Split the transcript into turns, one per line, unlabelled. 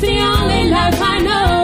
the only in life I know.